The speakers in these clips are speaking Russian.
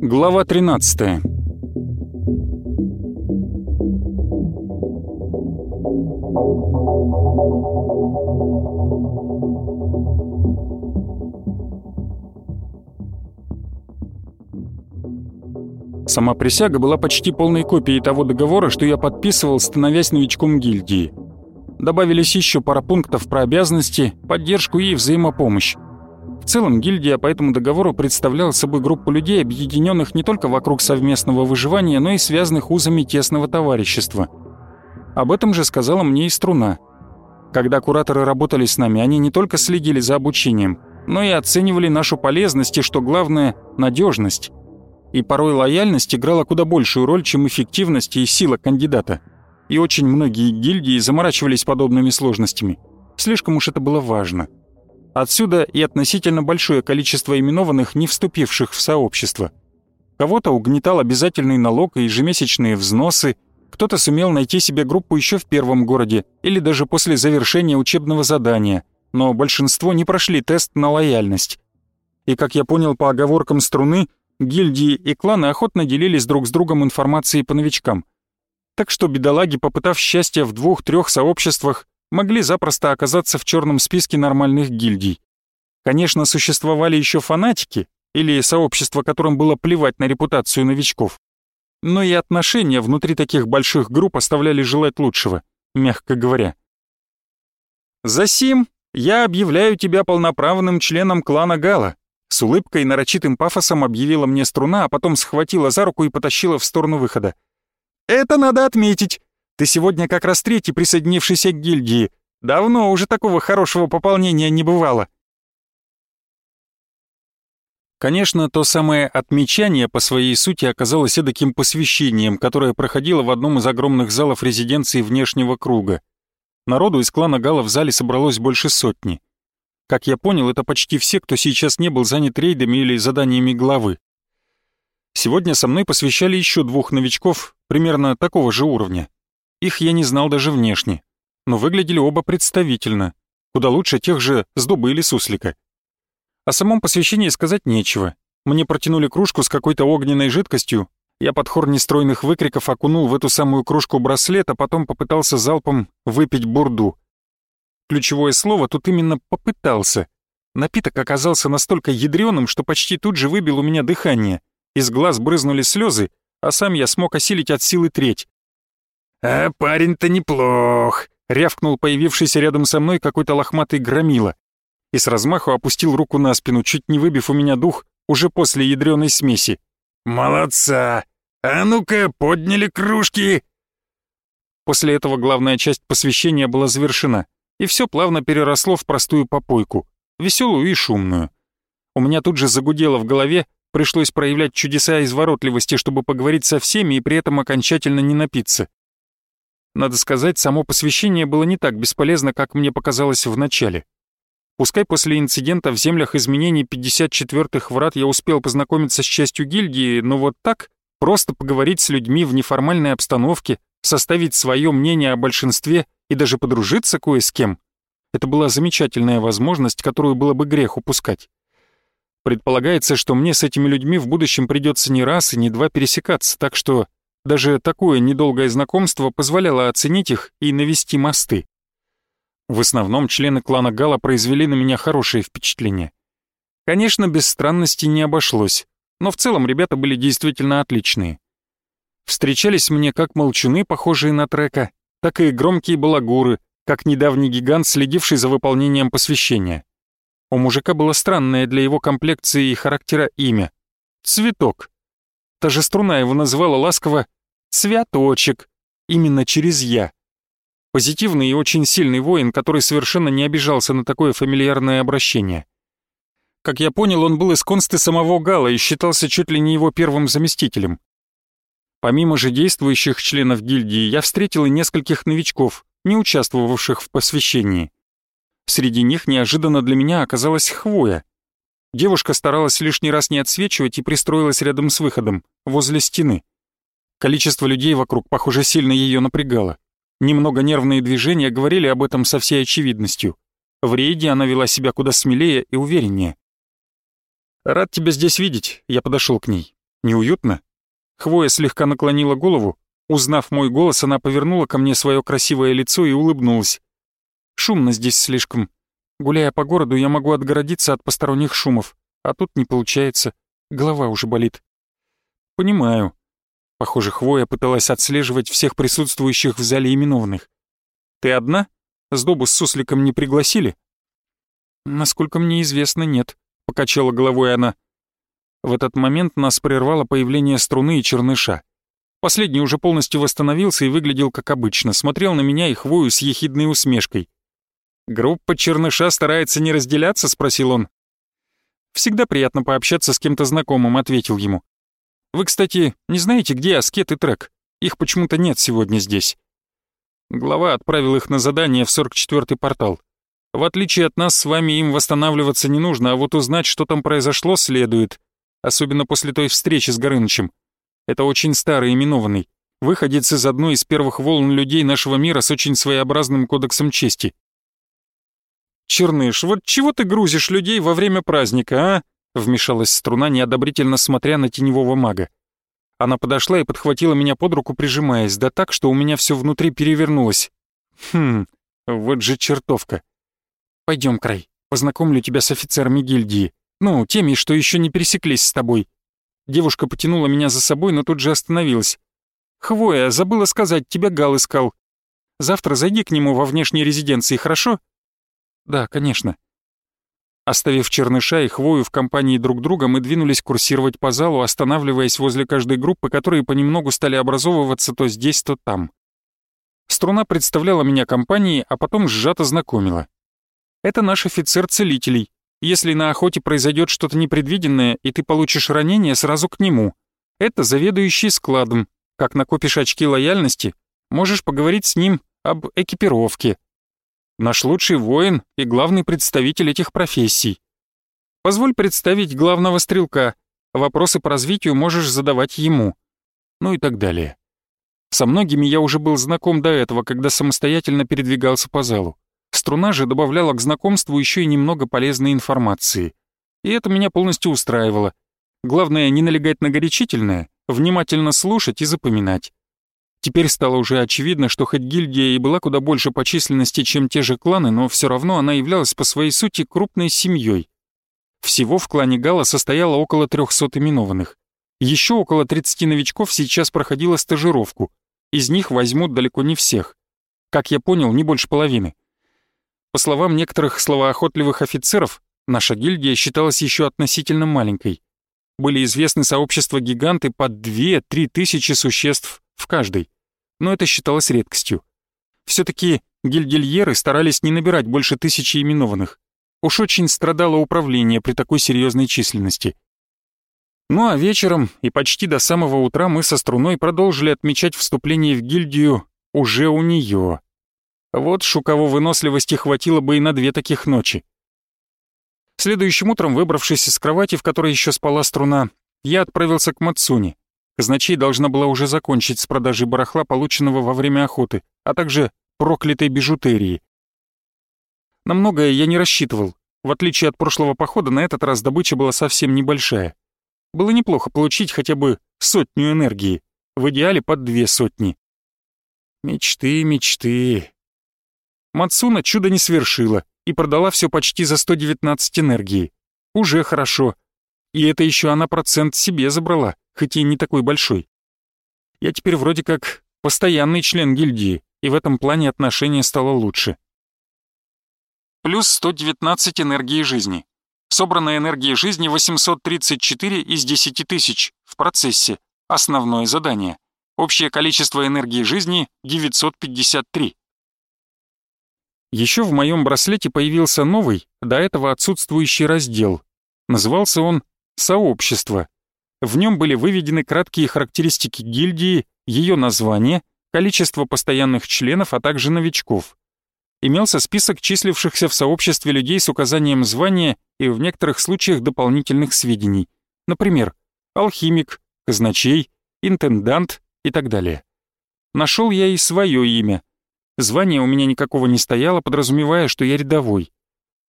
Глава 13 Сама присяга была почти полной копией того договора, что я подписывал, становясь новичком гильдии. Добавились еще пара пунктов про обязанности, поддержку и взаимопомощь. В целом, гильдия по этому договору представляла собой группу людей, объединенных не только вокруг совместного выживания, но и связанных узами тесного товарищества. Об этом же сказала мне и Струна. Когда кураторы работали с нами, они не только следили за обучением, но и оценивали нашу полезность и, что главное, надежность. И порой лояльность играла куда большую роль, чем эффективность и сила кандидата. И очень многие гильдии заморачивались подобными сложностями. Слишком уж это было важно. Отсюда и относительно большое количество именованных, не вступивших в сообщество. Кого-то угнетал обязательный налог и ежемесячные взносы, кто-то сумел найти себе группу еще в первом городе или даже после завершения учебного задания, но большинство не прошли тест на лояльность. И, как я понял по оговоркам струны, гильдии и кланы охотно делились друг с другом информацией по новичкам. Так что бедолаги, попытав счастья в двух-трех сообществах, могли запросто оказаться в черном списке нормальных гильдий. Конечно, существовали еще фанатики, или сообщества, которым было плевать на репутацию новичков. Но и отношения внутри таких больших групп оставляли желать лучшего, мягко говоря. «Засим, я объявляю тебя полноправным членом клана Гала», с улыбкой и нарочитым пафосом объявила мне струна, а потом схватила за руку и потащила в сторону выхода. «Это надо отметить. Ты сегодня как раз третий присоединившийся к гильдии. Давно уже такого хорошего пополнения не бывало». Конечно, то самое отмечание по своей сути оказалось эдаким посвящением, которое проходило в одном из огромных залов резиденции внешнего круга. Народу из клана Гала в зале собралось больше сотни. Как я понял, это почти все, кто сейчас не был занят рейдами или заданиями главы. Сегодня со мной посвящали еще двух новичков примерно такого же уровня. Их я не знал даже внешне, но выглядели оба представительно, куда лучше тех же с дуба или суслика. О самом посвящении сказать нечего. Мне протянули кружку с какой-то огненной жидкостью, я под хор нестройных выкриков окунул в эту самую кружку браслет, а потом попытался залпом выпить бурду. Ключевое слово тут именно «попытался». Напиток оказался настолько ядреным, что почти тут же выбил у меня дыхание. Из глаз брызнули слезы, а сам я смог осилить от силы треть. «А парень-то неплох», — рявкнул появившийся рядом со мной какой-то лохматый громила. И с размаху опустил руку на спину, чуть не выбив у меня дух уже после ядреной смеси. «Молодца! А ну-ка, подняли кружки!» После этого главная часть посвящения была завершена, и все плавно переросло в простую попойку, веселую и шумную. У меня тут же загудело в голове, пришлось проявлять чудеса изворотливости, чтобы поговорить со всеми и при этом окончательно не напиться. Надо сказать, само посвящение было не так бесполезно, как мне показалось в начале. Пускай после инцидента в землях изменений 54-х врат я успел познакомиться с частью гильдии, но вот так, просто поговорить с людьми в неформальной обстановке, составить свое мнение о большинстве и даже подружиться кое с кем, это была замечательная возможность, которую было бы грех упускать. Предполагается, что мне с этими людьми в будущем придется не раз и не два пересекаться, так что даже такое недолгое знакомство позволяло оценить их и навести мосты. В основном члены клана Гала произвели на меня хорошее впечатление. Конечно, без странностей не обошлось, но в целом ребята были действительно отличные. Встречались мне как молчуны, похожие на трека, так и громкие балагуры, как недавний гигант, следивший за выполнением посвящения. У мужика было странное для его комплекции и характера имя — Цветок. Та же струна его называла ласково «Цвяточек», именно через «я». Позитивный и очень сильный воин, который совершенно не обижался на такое фамильярное обращение. Как я понял, он был из консты самого Гала и считался чуть ли не его первым заместителем. Помимо же действующих членов гильдии, я встретил и нескольких новичков, не участвовавших в посвящении. Среди них неожиданно для меня оказалась Хвоя. Девушка старалась лишний раз не отсвечивать и пристроилась рядом с выходом возле стены. Количество людей вокруг, похоже, сильно ее напрягало. Немного нервные движения говорили об этом со всей очевидностью. В рейде она вела себя куда смелее и увереннее. «Рад тебя здесь видеть», — я подошел к ней. «Неуютно?» Хвоя слегка наклонила голову. Узнав мой голос, она повернула ко мне свое красивое лицо и улыбнулась. «Шумно здесь слишком. Гуляя по городу, я могу отгородиться от посторонних шумов, а тут не получается. Голова уже болит». «Понимаю». Похоже, Хвоя пыталась отслеживать всех присутствующих в зале именованных. «Ты одна?» Сдобу с сусликом не пригласили?» «Насколько мне известно, нет», — покачала головой она. В этот момент нас прервало появление струны и черныша. Последний уже полностью восстановился и выглядел как обычно, смотрел на меня и хвою с ехидной усмешкой. «Группа черныша старается не разделяться?» — спросил он. «Всегда приятно пообщаться с кем-то знакомым», — ответил ему. «Вы, кстати, не знаете, где Аскет и Трек? Их почему-то нет сегодня здесь». Глава отправил их на задание в 44-й портал. В отличие от нас, с вами им восстанавливаться не нужно, а вот узнать, что там произошло, следует. Особенно после той встречи с Горынычем. Это очень старый именованный. Выходец из одной из первых волн людей нашего мира с очень своеобразным кодексом чести. «Черныш, вот чего ты грузишь людей во время праздника, а?» Вмешалась струна, неодобрительно смотря на теневого мага. Она подошла и подхватила меня под руку, прижимаясь, да так, что у меня все внутри перевернулось. Хм, вот же чертовка. Пойдем, Край, познакомлю тебя с офицерами гильдии. Ну, теми, что еще не пересеклись с тобой. Девушка потянула меня за собой, но тут же остановилась. «Хвоя, забыла сказать, тебя Гал искал. Завтра зайди к нему во внешней резиденции, хорошо?» «Да, конечно». Оставив черныша и хвою в компании друг друга, мы двинулись курсировать по залу, останавливаясь возле каждой группы, которые понемногу стали образовываться то здесь, то там. Струна представляла меня компании, а потом сжато знакомила. Это наш офицер целителей. Если на охоте произойдет что-то непредвиденное, и ты получишь ранение, сразу к нему. Это заведующий складом. Как накопишь очки лояльности, можешь поговорить с ним об экипировке, Наш лучший воин и главный представитель этих профессий. Позволь представить главного стрелка. Вопросы по развитию можешь задавать ему. Ну и так далее. Со многими я уже был знаком до этого, когда самостоятельно передвигался по залу. Струна же добавляла к знакомству еще и немного полезной информации. И это меня полностью устраивало. Главное не налегать на горячительное, внимательно слушать и запоминать. Теперь стало уже очевидно, что хоть гильдия и была куда больше по численности, чем те же кланы, но все равно она являлась по своей сути крупной семьей. Всего в клане Гала состояло около 300 именованных. Еще около 30 новичков сейчас проходило стажировку. Из них возьмут далеко не всех. Как я понял, не больше половины. По словам некоторых словоохотливых офицеров, наша гильдия считалась еще относительно маленькой. Были известны сообщества гиганты по 2-3 тысячи существ в каждой но это считалось редкостью. Все-таки гильдильеры старались не набирать больше тысячи именованных. Уж очень страдало управление при такой серьезной численности. Ну а вечером и почти до самого утра мы со струной продолжили отмечать вступление в гильдию уже у нее. Вот шуково выносливости хватило бы и на две таких ночи. Следующим утром, выбравшись из кровати, в которой еще спала струна, я отправился к Мацуне. Казначей должна была уже закончить с продажей барахла, полученного во время охоты, а также проклятой бижутерии. На многое я не рассчитывал. В отличие от прошлого похода, на этот раз добыча была совсем небольшая. Было неплохо получить хотя бы сотню энергии, в идеале под две сотни. Мечты, мечты. Мацуна чудо не свершила и продала все почти за 119 энергии. Уже хорошо. И это еще она процент себе забрала хоть и не такой большой. Я теперь вроде как постоянный член гильдии, и в этом плане отношение стало лучше. Плюс 119 энергии жизни. Собранная энергия жизни 834 из 10 тысяч в процессе. Основное задание. Общее количество энергии жизни 953. Еще в моем браслете появился новый, до этого отсутствующий раздел. Назывался он «Сообщество». В нем были выведены краткие характеристики гильдии, ее название, количество постоянных членов, а также новичков. Имелся список числившихся в сообществе людей с указанием звания и в некоторых случаях дополнительных сведений. Например, алхимик, казначей, интендант и так далее. Нашел я и свое имя. Звания у меня никакого не стояло, подразумевая, что я рядовой.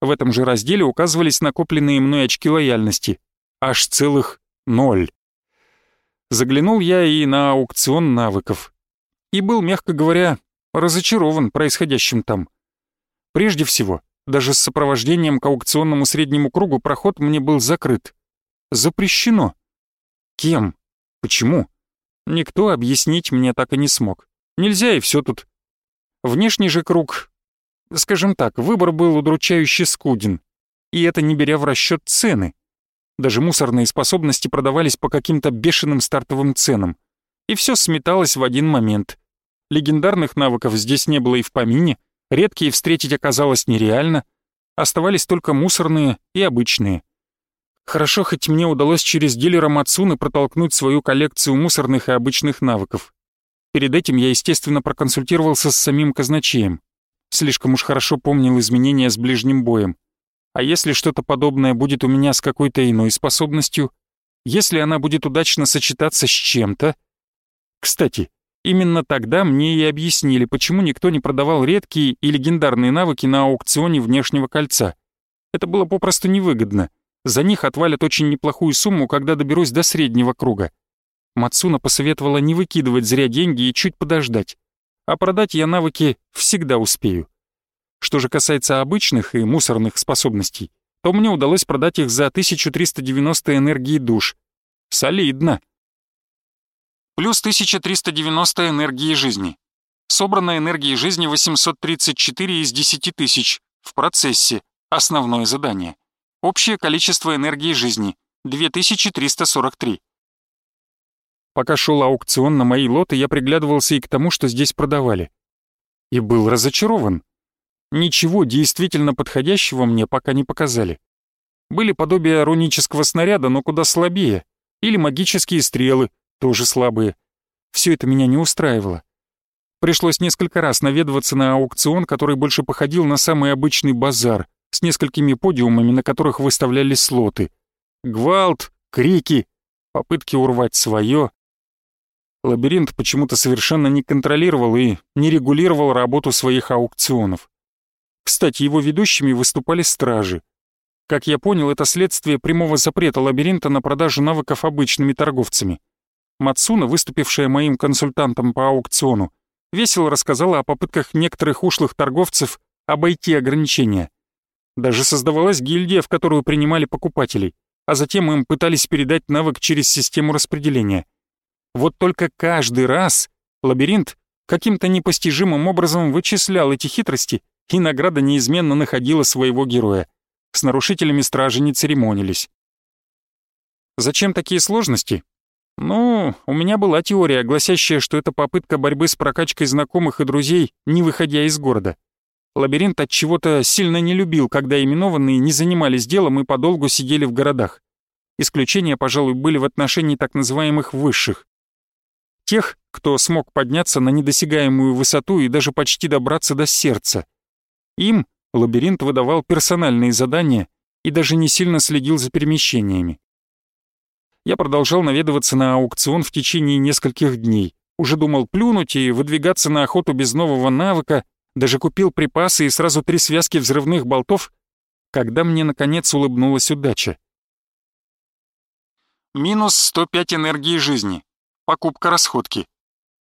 В этом же разделе указывались накопленные мной очки лояльности. Аж целых ноль. Заглянул я и на аукцион навыков. И был, мягко говоря, разочарован происходящим там. Прежде всего, даже с сопровождением к аукционному среднему кругу проход мне был закрыт. Запрещено. Кем? Почему? Никто объяснить мне так и не смог. Нельзя и все тут. Внешний же круг... Скажем так, выбор был удручающе скуден. И это не беря в расчет цены. Даже мусорные способности продавались по каким-то бешеным стартовым ценам. И все сметалось в один момент. Легендарных навыков здесь не было и в помине, редкие встретить оказалось нереально, оставались только мусорные и обычные. Хорошо, хоть мне удалось через дилера Мацуны протолкнуть свою коллекцию мусорных и обычных навыков. Перед этим я, естественно, проконсультировался с самим казначеем. Слишком уж хорошо помнил изменения с ближним боем. А если что-то подобное будет у меня с какой-то иной способностью? Если она будет удачно сочетаться с чем-то? Кстати, именно тогда мне и объяснили, почему никто не продавал редкие и легендарные навыки на аукционе внешнего кольца. Это было попросту невыгодно. За них отвалят очень неплохую сумму, когда доберусь до среднего круга. Мацуна посоветовала не выкидывать зря деньги и чуть подождать. А продать я навыки всегда успею. Что же касается обычных и мусорных способностей, то мне удалось продать их за 1390 энергии душ. Солидно. Плюс 1390 энергии жизни. Собрана энергии жизни 834 из 10 тысяч. В процессе. Основное задание. Общее количество энергии жизни — 2343. Пока шел аукцион на мои лоты, я приглядывался и к тому, что здесь продавали. И был разочарован ничего действительно подходящего мне пока не показали. Были подобия рунического снаряда, но куда слабее, или магические стрелы, тоже слабые. Все это меня не устраивало. Пришлось несколько раз наведываться на аукцион, который больше походил на самый обычный базар, с несколькими подиумами, на которых выставлялись слоты. Гвалт, крики, попытки урвать свое. Лабиринт почему-то совершенно не контролировал и не регулировал работу своих аукционов. Кстати, его ведущими выступали стражи. Как я понял, это следствие прямого запрета лабиринта на продажу навыков обычными торговцами. Мацуна, выступившая моим консультантом по аукциону, весело рассказала о попытках некоторых ушлых торговцев обойти ограничения. Даже создавалась гильдия, в которую принимали покупателей, а затем им пытались передать навык через систему распределения. Вот только каждый раз лабиринт каким-то непостижимым образом вычислял эти хитрости и награда неизменно находила своего героя. С нарушителями стражи не церемонились. Зачем такие сложности? Ну, у меня была теория, гласящая, что это попытка борьбы с прокачкой знакомых и друзей, не выходя из города. Лабиринт от чего-то сильно не любил, когда именованные не занимались делом и подолгу сидели в городах. Исключения, пожалуй, были в отношении так называемых высших. Тех, кто смог подняться на недосягаемую высоту и даже почти добраться до сердца. Им лабиринт выдавал персональные задания и даже не сильно следил за перемещениями. Я продолжал наведываться на аукцион в течение нескольких дней. Уже думал плюнуть и выдвигаться на охоту без нового навыка, даже купил припасы и сразу три связки взрывных болтов, когда мне, наконец, улыбнулась удача. Минус 105 энергии жизни. Покупка расходки.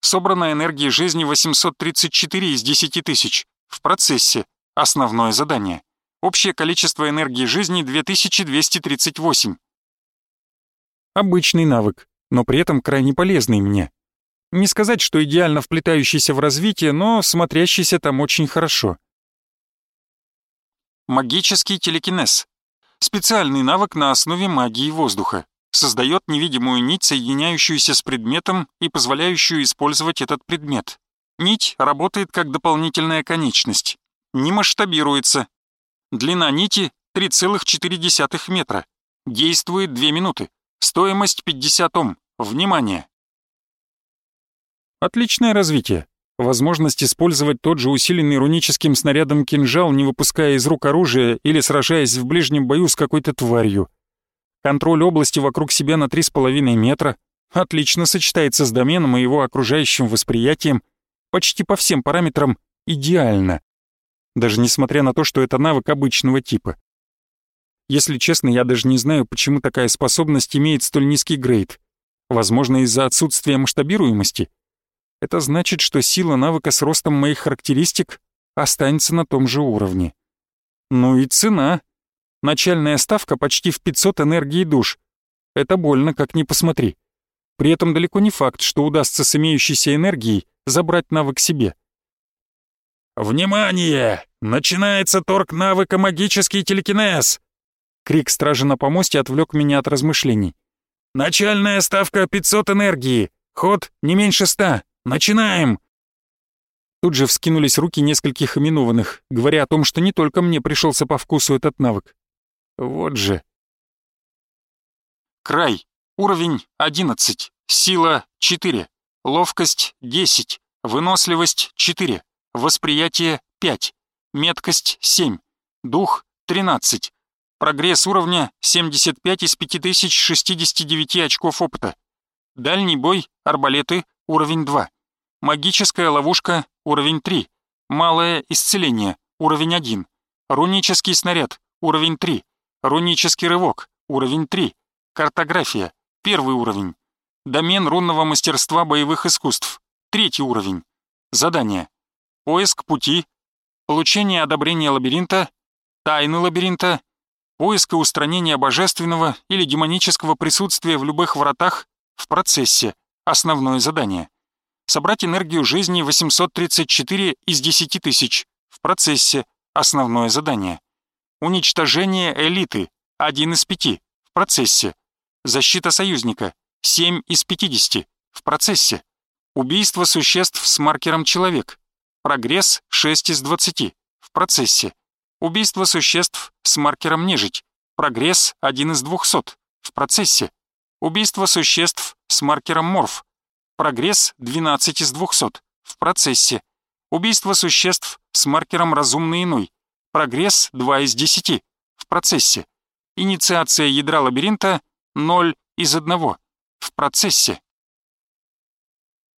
Собрана энергии жизни 834 из 10 тысяч. В процессе. Основное задание. Общее количество энергии жизни 2238. Обычный навык, но при этом крайне полезный мне. Не сказать, что идеально вплетающийся в развитие, но смотрящийся там очень хорошо. Магический телекинез. Специальный навык на основе магии воздуха. Создает невидимую нить, соединяющуюся с предметом и позволяющую использовать этот предмет. Нить работает как дополнительная конечность не масштабируется. Длина нити 3,4 метра. Действует 2 минуты. Стоимость 50 Ом. Внимание! Отличное развитие. Возможность использовать тот же усиленный руническим снарядом кинжал, не выпуская из рук оружия или сражаясь в ближнем бою с какой-то тварью. Контроль области вокруг себя на 3,5 метра отлично сочетается с доменом и его окружающим восприятием. Почти по всем параметрам идеально. Даже несмотря на то, что это навык обычного типа. Если честно, я даже не знаю, почему такая способность имеет столь низкий грейд. Возможно, из-за отсутствия масштабируемости. Это значит, что сила навыка с ростом моих характеристик останется на том же уровне. Ну и цена. Начальная ставка почти в 500 энергии душ. Это больно, как ни посмотри. При этом далеко не факт, что удастся с имеющейся энергией забрать навык себе. «Внимание! Начинается торг навыка магический телекинез!» Крик стражи на помосте отвлек меня от размышлений. «Начальная ставка 500 энергии! Ход не меньше ста! Начинаем!» Тут же вскинулись руки нескольких именованных, говоря о том, что не только мне пришелся по вкусу этот навык. Вот же. Край. Уровень 11. Сила 4. Ловкость 10. Выносливость 4. Восприятие 5. Меткость 7. Дух 13. Прогресс уровня 75 из 5069 очков опыта. Дальний бой, арбалеты, уровень 2. Магическая ловушка, уровень 3. Малое исцеление, уровень 1. Рунический снаряд, уровень 3. Рунический рывок, уровень 3. Картография, первый уровень. Домен рунного мастерства боевых искусств, третий уровень. Задание. Поиск пути, получение одобрения лабиринта, тайны лабиринта, поиск и устранение божественного или демонического присутствия в любых вратах в процессе, основное задание. Собрать энергию жизни 834 из 10 тысяч в процессе, основное задание. Уничтожение элиты, 1 из 5 в процессе. Защита союзника, 7 из 50 в процессе. Убийство существ с маркером «Человек», прогресс 6 из 20 в процессе. Убийство существ с маркером «Нежить». Прогресс 1 из 200. В процессе. Убийство существ с маркером «Морф». Прогресс 12 из 200. В процессе. Убийство существ с маркером «Разумный иной». Прогресс 2 из 10. В процессе. Инициация ядра лабиринта 0 из 1. В процессе.